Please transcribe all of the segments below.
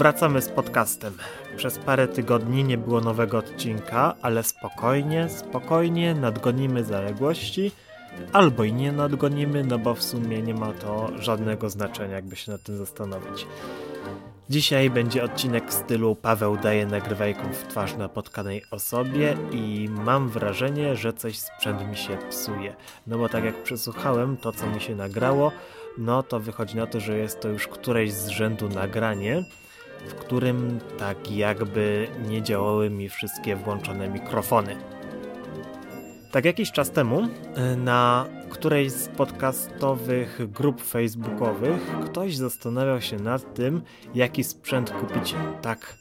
wracamy z podcastem. Przez parę tygodni nie było nowego odcinka, ale spokojnie, spokojnie nadgonimy zaległości. Albo i nie nadgonimy, no bo w sumie nie ma to żadnego znaczenia, jakby się nad tym zastanowić. Dzisiaj będzie odcinek w stylu Paweł daje nagrywajką w twarz na potkanej osobie i mam wrażenie, że coś sprzęt mi się psuje. No bo tak jak przesłuchałem to, co mi się nagrało, no to wychodzi na to, że jest to już któreś z rzędu nagranie, w którym tak jakby nie działały mi wszystkie włączone mikrofony. Tak jakiś czas temu y, na którejś z podcastowych grup facebookowych ktoś zastanawiał się nad tym, jaki sprzęt kupić tak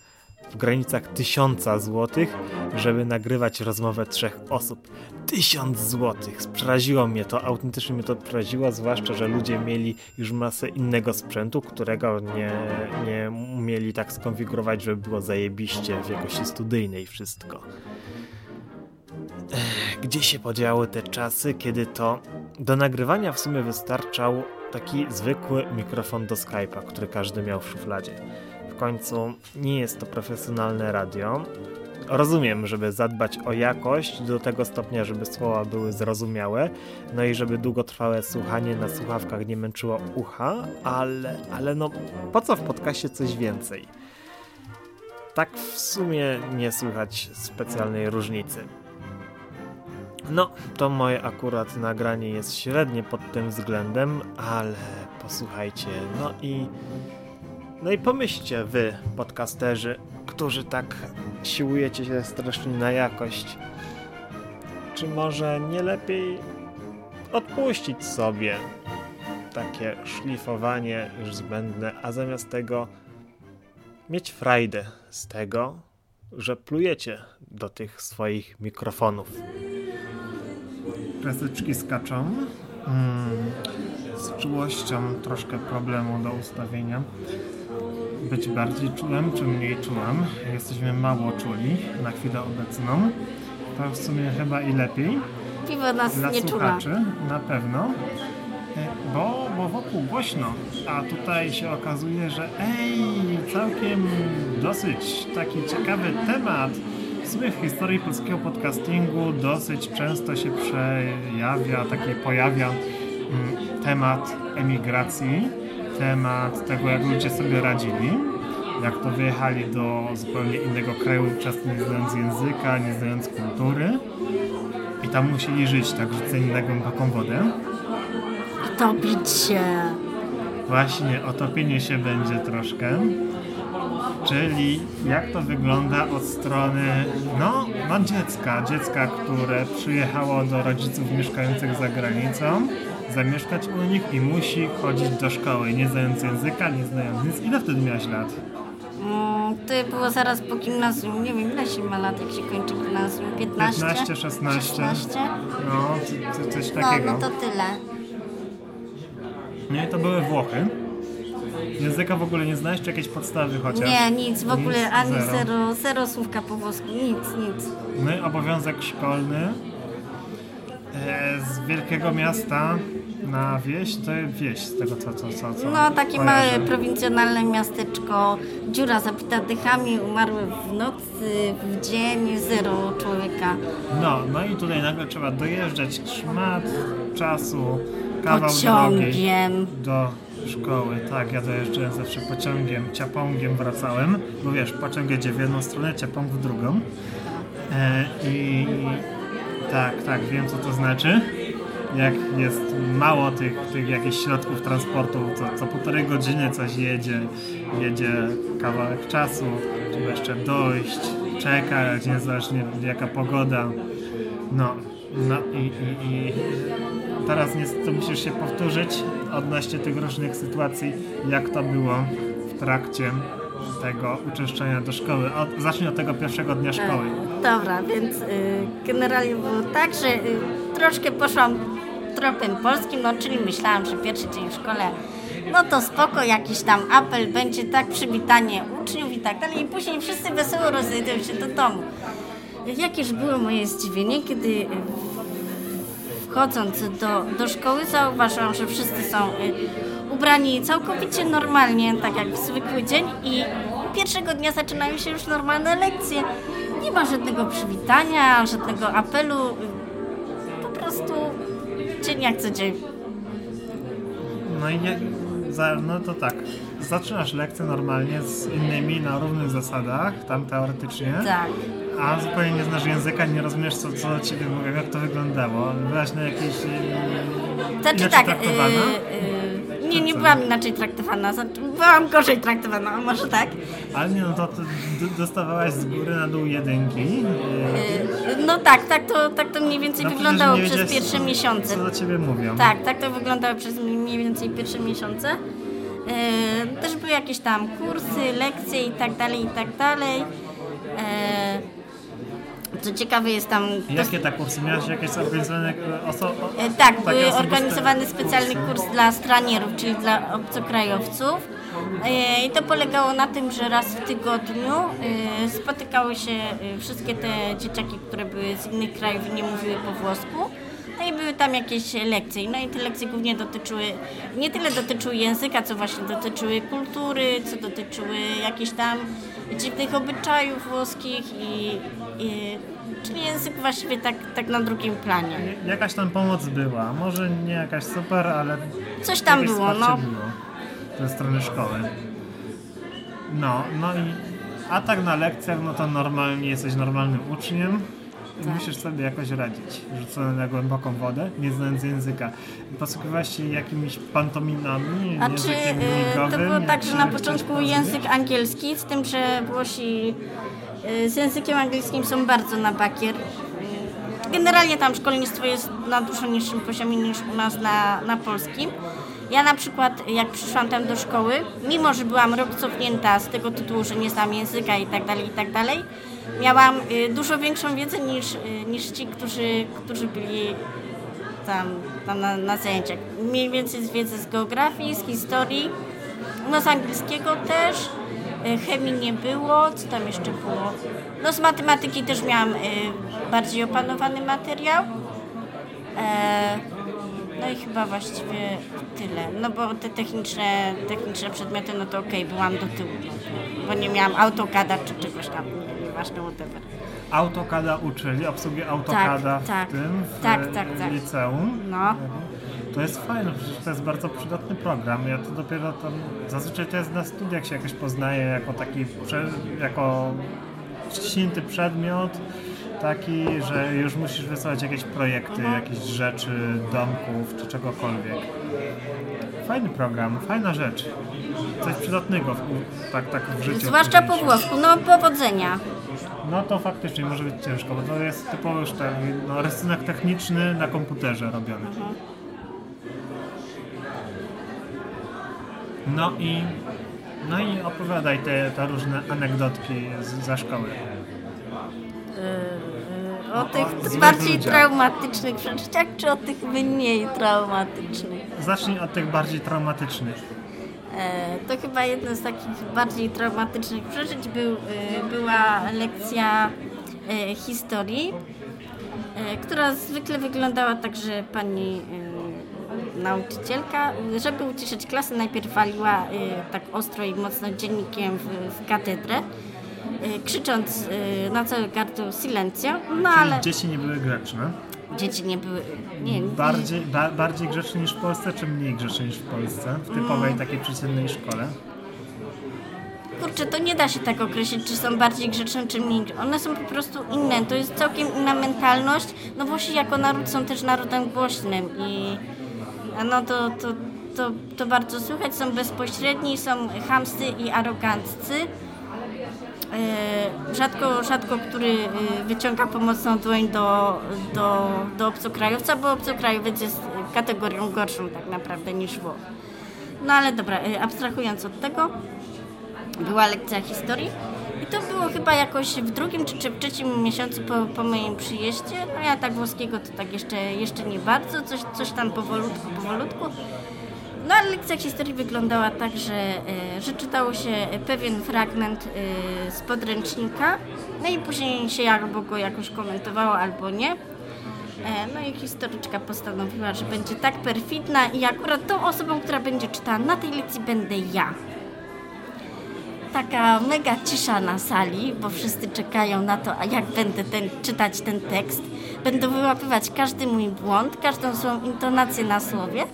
w granicach tysiąca złotych, żeby nagrywać rozmowę trzech osób. Tysiąc złotych! Przeraziło mnie to, autentycznie mnie to przeraziło, zwłaszcza, że ludzie mieli już masę innego sprzętu, którego nie, nie umieli tak skonfigurować, żeby było zajebiście w jakości studyjnej wszystko. Gdzie się podziały te czasy, kiedy to do nagrywania w sumie wystarczał taki zwykły mikrofon do Skype'a, który każdy miał w szufladzie. Końcu nie jest to profesjonalne radio. Rozumiem, żeby zadbać o jakość do tego stopnia, żeby słowa były zrozumiałe, no i żeby długotrwałe słuchanie na słuchawkach nie męczyło ucha, ale, ale no po co w podcaście coś więcej? Tak w sumie nie słychać specjalnej różnicy. No, to moje akurat nagranie jest średnie pod tym względem, ale posłuchajcie, no i no i pomyślcie wy, podcasterzy, którzy tak siłujecie się strasznie na jakość. Czy może nie lepiej odpuścić sobie takie szlifowanie już zbędne, a zamiast tego mieć frajdę z tego, że plujecie do tych swoich mikrofonów kreseczki skaczą. Mm, z czułością troszkę problemu do ustawienia. Być bardziej czułem, czy mniej czułem. Jesteśmy mało czuli na chwilę obecną. To w sumie chyba i lepiej. Piwo nas Dla nie słuchaczy czula. na pewno. E, Bo, bo wokół głośno, a tutaj się okazuje, że ej, całkiem dosyć taki ciekawy temat. W sumie w historii polskiego podcastingu dosyć często się przejawia, taki pojawia mm, temat emigracji, temat tego, jak ludzie sobie radzili, jak to wyjechali do zupełnie innego kraju, często nie znając języka, nie znając kultury i tam musieli żyć, tak rzuceni na głęboką wodę. Topić się. Właśnie otopienie się będzie troszkę. Czyli jak to wygląda od strony no, no dziecka, dziecka, które przyjechało do rodziców mieszkających za granicą, zamieszkać u nich i musi chodzić do szkoły, nie znając języka, nie znając nic. Ile wtedy miałeś lat? Mm, to było zaraz po gimnazjum. Nie wiem, ile się ma lat, jak się kończy gimnazjum? 15? 15, 16. 16? No, coś No, takiego. no to tyle. Nie, to były Włochy. Języka w ogóle nie znałeś, czy jakieś podstawy chociaż? Nie, nic, w ogóle Nic, ani zero. zero, zero słówka po włosku, nic, nic. No i obowiązek szkolny z wielkiego miasta na wieś, to wieś z tego co, co, co, co No, takie kojarzę. małe, prowincjonalne miasteczko, dziura zapita dychami, umarły w nocy, w dzień, zero człowieka. No, no i tutaj nagle trzeba dojeżdżać szmat czasu, kawał Pociągiem. do szkoły. Tak, ja dojeżdżałem zawsze pociągiem, ciapągiem wracałem, bo wiesz, pociąg jedzie w jedną stronę, ciapąg w drugą. E, I tak, tak, wiem co to znaczy. Jak jest mało tych, tych jakichś środków transportu, co, co półtorej godziny coś jedzie, jedzie kawałek czasu, trzeba jeszcze dojść, czekać, niezależnie jaka pogoda. No, no i, i, i teraz niestety musisz się powtórzyć odnośnie tych różnych sytuacji, jak to było w trakcie tego uczęszczania do szkoły. Od, zacznij od tego pierwszego dnia szkoły. Dobra, więc y, generalnie było tak, że y, troszkę poszłam tropem polskim, no czyli myślałam, że pierwszy dzień w szkole, no to spoko, jakiś tam apel będzie, tak, przywitanie uczniów i tak dalej. I później wszyscy wesoło rozejdą się do domu. Jakież było moje zdziwienie, kiedy wchodząc do, do szkoły zauważyłam, że wszyscy są y, ubrani całkowicie normalnie, tak jak w zwykły dzień i pierwszego dnia zaczynają się już normalne lekcje. Nie ma żadnego przywitania, żadnego apelu. Po prostu dzień jak co dzień. No i nie, za, no to tak. Zaczynasz lekcję normalnie z innymi na równych zasadach, tam teoretycznie. Tak. A zupełnie nie znasz języka, nie rozumiesz co, co do ciebie mówią, jak to wyglądało. Byłaś na jakiejś... Yy, Znaczy tak, yy, yy, nie, nie byłam inaczej traktowana, znaczy, byłam gorzej traktowana, może tak. Ale nie, no to, dostawałaś z góry na dół jedynki. Yy, Yy, No tak, tak to, tak to mniej więcej no wyglądało przez pierwsze co- miesiące. Co do ciebie mówią. Tak, tak to wyglądało przez mniej więcej pierwsze miesiące. E, też były jakieś tam kursy, lekcje i tak dalej, i tak dalej. E, co ciekawe jest tam... Jakie te kursy? Miałaś jakieś zorganizowane osoby? E, tak, był organizowany specjalny kurs dla stranierów, czyli dla obcokrajowców. E, I to polegało na tym, że raz w tygodniu e, spotykały się wszystkie te dzieciaki, które były z innych krajów i nie mówiły po włosku. No i były tam jakieś lekcje. No i te lekcje głównie dotyczyły, nie tyle dotyczyły języka, co właśnie dotyczyły kultury, co dotyczyły jakichś tam dziwnych obyczajów włoskich i czyli język właściwie tak, tak na drugim planie. Jakaś tam pomoc była. Może nie jakaś super, ale Coś tam było, no. było ze strony szkoły. No, no i a tak na lekcjach, no to normalnie jesteś normalnym uczniem i Tak. musisz sobie jakoś radzić, rzucony na głęboką wodę, nie znając języka. Posługiwałaś się jakimiś pantominami, A czy y, to było tak, że na początku język angielski, z tym, że Włosi z językiem angielskim są bardzo na bakier. Y, Generalnie tam szkolnictwo jest na dużo niższym poziomie niż u nas na, na polskim. Ja na przykład, jak przyszłam tam do szkoły, mimo że byłam rok cofnięta z tego tytułu, że nie znam języka i tak dalej, i tak dalej, miałam y, dużo większą wiedzę niż, y, niż ci, którzy, którzy byli tam, tam na, na zajęciach. Mniej więcej z wiedzy z geografii, z historii, no z angielskiego też, y, chemii nie było, co tam jeszcze było? No z matematyki też miałam y, bardziej opanowany materiał. E, no i chyba właściwie tyle. No bo te techniczne, techniczne przedmioty, no to okej, byłam do tyłu, no, bo nie miałam AutoCADa czy czegoś tam, nie, nieważne, whatever. AutoCADa uczyli, obsługi AutoCADa tak, w tym, w tak, e, tak, tak. liceum. No. To jest fajne, przecież to jest bardzo przydatny program. Ja to dopiero tam, zazwyczaj to jest na studiach się jakoś poznaje jako taki, jako ściśnięty przedmiot, taki, że już musisz wysłać jakieś projekty, Mhm. jakieś rzeczy, domków czy czegokolwiek. Fajny program, fajna rzecz. Coś przydatnego w, tak, tak w życiu. Zwłaszcza po włosku, no powodzenia. No to faktycznie może być ciężko, bo to jest typowo już ten no, rysunek techniczny na komputerze robiony. No i no i opowiadaj te, te różne anegdotki z, za szkoły. O tych złych bardziej ludziach. traumatycznych przeżyciach, czy o tych mniej traumatycznych? Zacznij od tych bardziej traumatycznych. E, to chyba jedno z takich bardziej traumatycznych przeżyć był, e, była lekcja e, historii, która zwykle wyglądała tak, że pani nauczycielka, żeby uciszyć klasę, najpierw waliła e, tak ostro i mocno dziennikiem w, w katedrę, e, krzycząc e, na całe gardło silencio, no Czyli ale dzieci nie były grzeczne. dzieci nie były... Nie, Bardziej, ba, bardziej grzeczne niż w Polsce, czy mniej grzeczne niż w Polsce? W typowej takiej przeciętnej szkole. Kurczę, to nie da się tak określić, czy są bardziej grzeczne, czy mniej. One są po prostu inne. To jest całkiem inna mentalność. No Włosi jako naród są też narodem głośnym i no to, to, to, to bardzo słychać. Są bezpośredni, są chamscy i aroganccy. E, Rzadko, rzadko który e, wyciąga pomocną dłoń do, do, do obcokrajowca, bo obcokrajowiec jest kategorią gorszą tak naprawdę niż Włoch. No ale dobra, e, abstrahując od tego, była lekcja historii to było chyba jakoś w drugim czy, czy w trzecim miesiącu po, po moim przyjeździe. No ja tak włoskiego to tak jeszcze, jeszcze nie bardzo, coś, coś tam powolutku, powolutku. No ale lekcja historii wyglądała tak, że, e, że czytało się pewien fragment e, z podręcznika, no i później się albo go jakoś komentowało, albo nie. E, No i historyczka postanowiła, że będzie tak perfidna i akurat tą osobą, która będzie czytała na tej lekcji będę ja. Taka mega cisza na sali, bo wszyscy czekają na to, a jak będę ten, czytać ten tekst. Będę wyłapywać każdy mój błąd, każdą swoją intonację na słowie.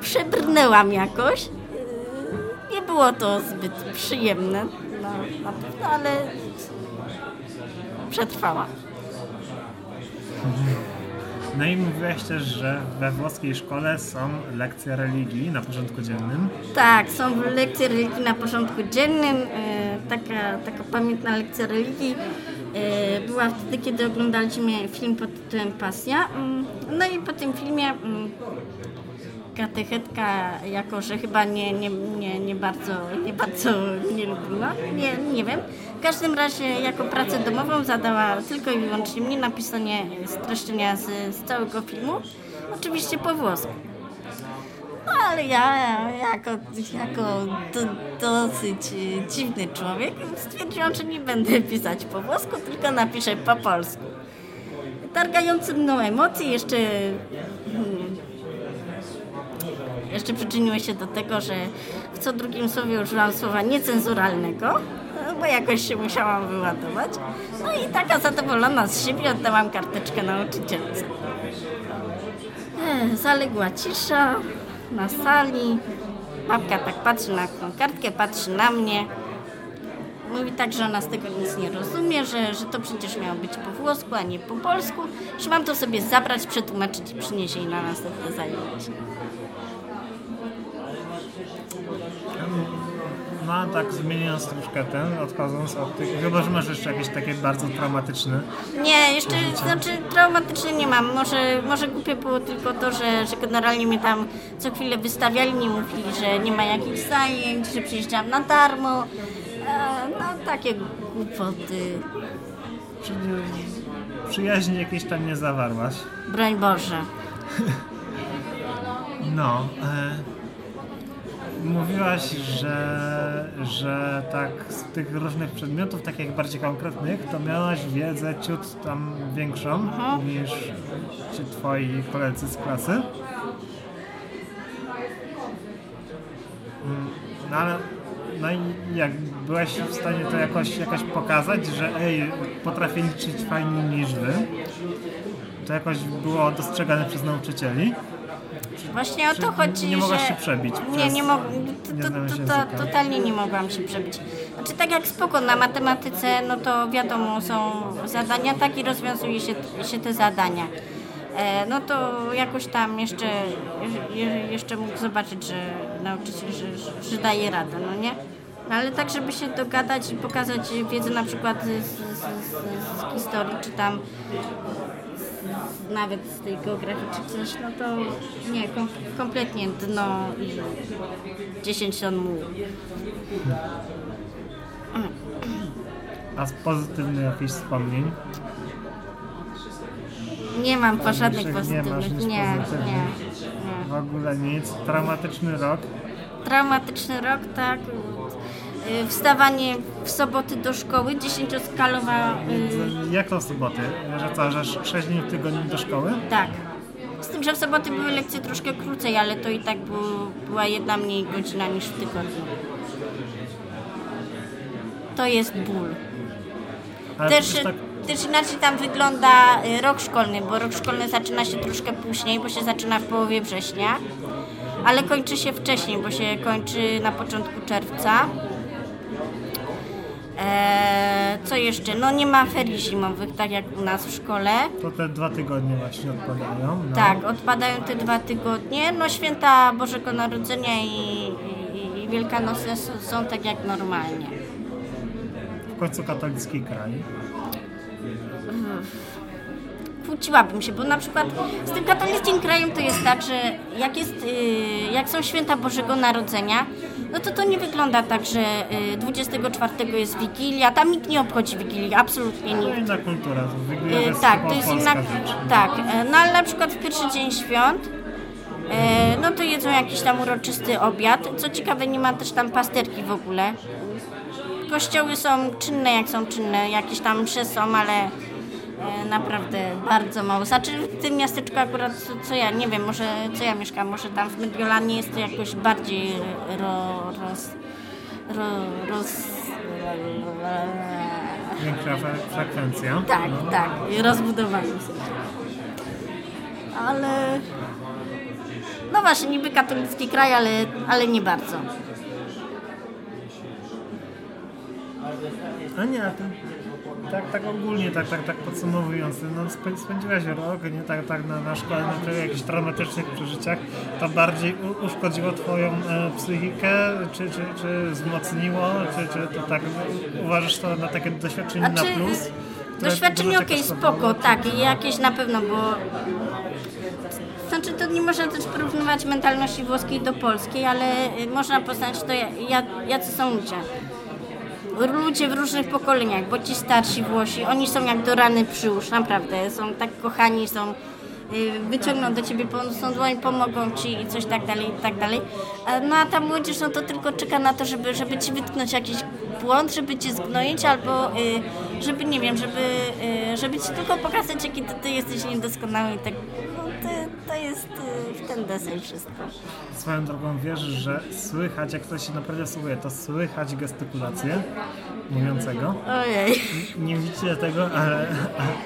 Przebrnęłam jakoś. Nie było to zbyt przyjemne, no, na pewno, ale przetrwałam. No i mówiłaś też, że we włoskiej szkole są lekcje religii na porządku dziennym. Tak, są lekcje religii na porządku dziennym. E, taka, taka pamiętna lekcja religii e, była wtedy, kiedy oglądaliśmy film pod tytułem Pasja. Mm, No i po tym filmie mm, katechetka, jako że chyba nie, nie, nie, nie bardzo nie bardzo nie lubiła, nie, nie wiem. W każdym razie jako pracę domową zadała tylko i wyłącznie mnie napisanie streszczenia z, z całego filmu. Oczywiście po włosku. No ale ja jako, jako do, dosyć dziwny człowiek stwierdziłam, że nie będę pisać po włosku, tylko napiszę po polsku. Targający mną emocje jeszcze, hmm, jeszcze przyczyniły się do tego, że w co drugim słowie użyłam słowa niecenzuralnego, bo jakoś się musiałam wyładować. No i taka zadowolona z siebie oddałam karteczkę nauczycielce. Zaległa cisza na sali. Babka tak patrzy na tą kartkę, patrzy na mnie. Mówi tak, że ona z tego nic nie rozumie, że, że to przecież miało być po włosku, a nie po polsku, że mam to sobie zabrać, przetłumaczyć i przynieść jej na następne zajęcie. No a tak zmieniając troszkę ten, odchodząc od tych, chyba że masz jeszcze jakieś takie bardzo traumatyczne. Nie, jeszcze, znaczy traumatyczne nie mam. Może, może głupie było tylko to, że, że generalnie mnie tam co chwilę wystawiali, nie mówili, że nie ma jakichś zajęć, że przyjeżdżam na darmo. E, no takie głupoty. Czyli przyjaźni jakieś tam nie zawarłaś. Broń Boże. No. E, mówiłaś, że, że tak z tych różnych przedmiotów, takich bardziej konkretnych, to miałaś wiedzę ciut tam większą niż ci twoi koledzy z klasy. Mm, No ale no i jak byłeś w stanie to jakoś, jakoś pokazać, że ej, potrafię liczyć fajniej niż wy, to jakoś było dostrzegane przez nauczycieli. Właśnie o to chodzi, nie mogłaś że... się przebić Nie, przez nie mogłam. To, to, to, to, totalnie nie mogłam się przebić. Znaczy tak jak spoko, na matematyce, no to wiadomo, są zadania, tak i rozwiązuje się, się te zadania. E, no to jakoś tam jeszcze, je, jeszcze mógł zobaczyć, że nauczyciel, że, że, że daje radę, no nie? No ale tak, żeby się dogadać i pokazać wiedzę na przykład z, z, z, z historii, czy tam nawet z tej geografii czy coś, no to nie, kom, kompletnie dno i 10 ton mułu. A z pozytywnych jakichś wspomnień? Nie mam po żadnych pozytywnych, nie, nie, pozytywnych. nie. W ogóle nic. Traumatyczny rok. Traumatyczny rok, tak. Y, Wstawanie w soboty do szkoły, dziesięcioskalowa, y, Jak to soboty? Że co, że 6 dni w tygodniu do szkoły? tak. Z tym, że w soboty były lekcje troszkę krócej, ale to i tak był, była jedna mniej godzina niż w tygodniu. To jest ból. Ale Też, tak, też inaczej tam wygląda y, rok szkolny, bo rok szkolny zaczyna się troszkę później, bo się zaczyna w połowie września, ale kończy się wcześniej, bo się kończy na początku czerwca. Eee, co jeszcze? No nie ma ferii zimowych, tak jak u nas w szkole. to te dwa tygodnie właśnie odpadają. No. Tak, odpadają te dwa tygodnie. No święta Bożego Narodzenia i, i, i Wielkanocy s- są tak jak normalnie. W końcu katolicki kraj. kłóciłabym się, bo na przykład z tym katolickim krajem to jest tak, że jak, jest, y, jak są święta Bożego Narodzenia, no to to nie wygląda tak, że y, 24 jest Wigilia, tam nikt nie obchodzi Wigilii, absolutnie To nikt. inna kultura. To Wigilia Y, jest tak, to jest inna, rzecz. tak, e, no ale na przykład w pierwszy dzień świąt no to jedzą jakiś tam uroczysty obiad. Co ciekawe, nie ma też tam pasterki w ogóle. Kościoły są czynne jak są czynne, jakieś tam msze są, ale naprawdę bardzo mało. Znaczy w tym miasteczku akurat, co, ja, nie wiem, może co ja mieszkam, może tam w Mediolanie jest to jakoś bardziej ro, roz, ro, roz... Większa fre- frekwencja. Tak, tak, rozbudowali się. Ale... No właśnie, niby katolicki kraj, ale, ale nie bardzo. A nie, a to, tak, tak ogólnie, tak, tak, tak podsumowując, no spę- spędziłaś rok, nie tak, tak na, na szkole, na tych jakichś traumatycznych przeżyciach, to bardziej u, uszkodziło twoją e, psychikę, czy, czy, czy wzmocniło, czy, czy to tak uważasz to na takie doświadczenie na plus? które doświadczenie okej, czegoś spoko, tak, i jakieś na pewno, bo... Znaczy, to nie można też porównywać mentalności włoskiej do polskiej, ale y, można poznać to, ja- ja- jacy są ludzie. Ludzie w różnych pokoleniach, bo ci starsi Włosi, oni są jak do rany przyłóż, naprawdę, są tak kochani, są y, wyciągną do ciebie pomocną dłoń, pomogą ci i coś tak dalej, i tak dalej. No a ta młodzież, no to tylko czeka na to, żeby, żeby ci wytknąć jakiś błąd, żeby cię zgnoić, albo y, żeby, nie wiem, żeby, y, żeby ci tylko pokazać, jaki ty, ty jesteś niedoskonały i tak, to, to jest y, w ten deseń wszystko. Swoją drogą wierzysz, że słychać, jak ktoś się naprawdę słuchuje, to słychać gestykulację mówiącego. Ojej. Nie widzicie tego, ale,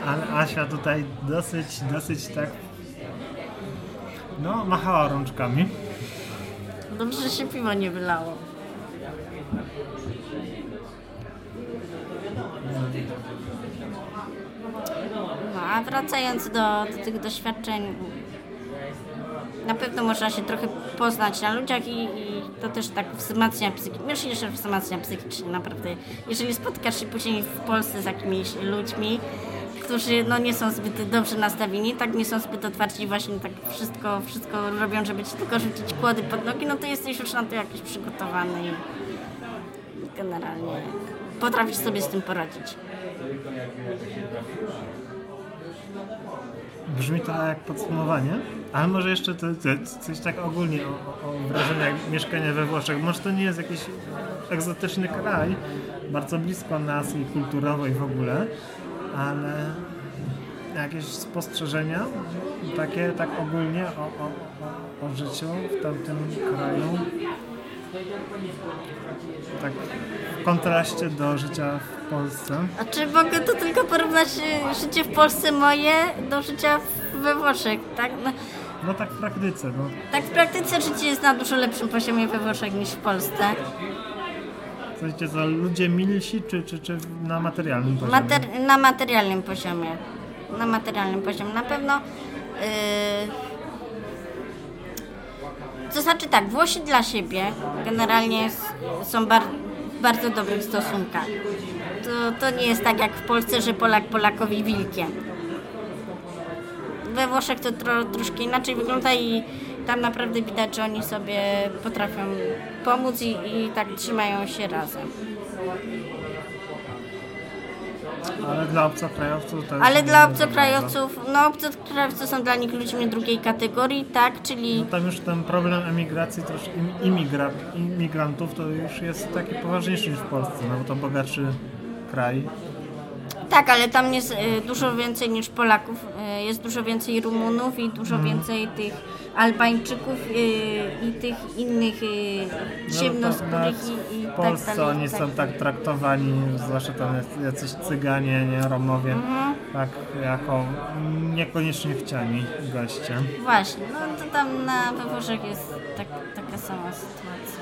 ale Asia tutaj dosyć, dosyć tak. No, machała rączkami. Dobrze, że się piwo nie wylało. Wracając do, do tych doświadczeń, na pewno można się trochę poznać na ludziach i, i to też tak wzmacnia psychicznie. Myślę, że wzmacnia psychicznie, naprawdę. Jeżeli spotkasz się później w Polsce z jakimiś ludźmi, którzy no, nie są zbyt dobrze nastawieni, tak nie są zbyt otwarci, właśnie tak wszystko, wszystko robią, żeby ci tylko rzucić kłody pod nogi, no to jesteś już na to jakiś przygotowany i generalnie potrafisz sobie z tym poradzić. Brzmi to jak podsumowanie, ale może jeszcze to, to, coś tak ogólnie o, o, wrażeniach mieszkania we Włoszech. Może to nie jest jakiś egzotyczny kraj, bardzo blisko nas i kulturowo i w ogóle, ale jakieś spostrzeżenia takie tak ogólnie o, o, o życiu w tamtym kraju. Tak w kontraście do życia w Polsce. A czy mogę to tylko porównać y, życie w Polsce moje do życia we Włoszech, tak? No, No tak w praktyce, no. tak w praktyce życie jest na dużo lepszym poziomie we Włoszech niż w Polsce. Sensie to ludzie milsi, czy, czy, czy na materialnym poziomie? Mater- na materialnym poziomie. Na materialnym poziomie. Na pewno. Yy... To znaczy tak, Włosi dla siebie generalnie są bar- w bardzo dobrych stosunkach. To, to nie jest tak jak w Polsce, że Polak Polakowi wilkiem. We Włoszech to tro, troszkę inaczej wygląda i tam naprawdę widać, że oni sobie potrafią pomóc i, i tak trzymają się razem. Ale dla obcokrajowców to Ale dla obcokrajowców, no obcokrajowcy są dla nich ludźmi drugiej kategorii, tak, czyli bardzo. Tam już ten problem emigracji, im- imigra, imigrantów to już jest taki poważniejszy niż w Polsce, no bo to bogatszy kraj. Tak, ale tam jest y, dużo więcej niż Polaków, y, jest dużo więcej Rumunów i dużo Mhm. więcej tych Albańczyków y, i tych innych y, ciemnoskórych tak, i, i w tak Polsce dalej. oni tak. są tak traktowani, zwłaszcza tam jac- jacyś Cyganie, nie Romowie, Mhm. tak jako niekoniecznie chciani goście. Właśnie, no to tam na Włoszech jest tak, taka sama sytuacja.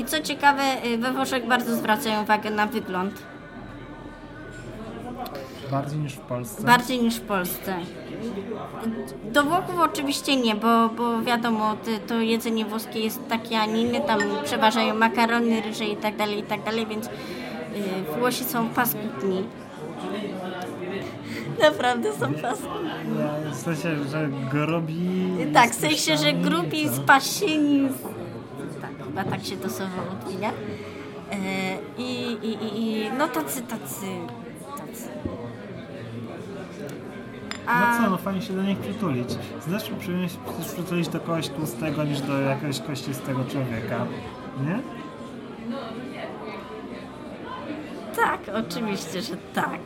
I co ciekawe, y, we Włoszech bardzo zwracają uwagę na wygląd. Bardziej niż w Polsce. Bardziej niż w Polsce. Do Włochów oczywiście nie, bo, bo wiadomo, to jedzenie włoskie jest takie, a nie inne, tam przeważają makarony, ryże i tak dalej, i tak dalej, więc y, Włosi są paskudni. Naprawdę są paskudni. W sensie, że grubi... Tak, w sensie, że grubi, co? spasieni. Chyba tak się to słowo odmienia. E, I, i, i, no tacy, tacy, tacy. No co, no fajnie się do nich przytulić. Przecież przytulić do kogoś tłustego niż do jakiegoś kościstego człowieka. Nie? Tak, oczywiście, że tak.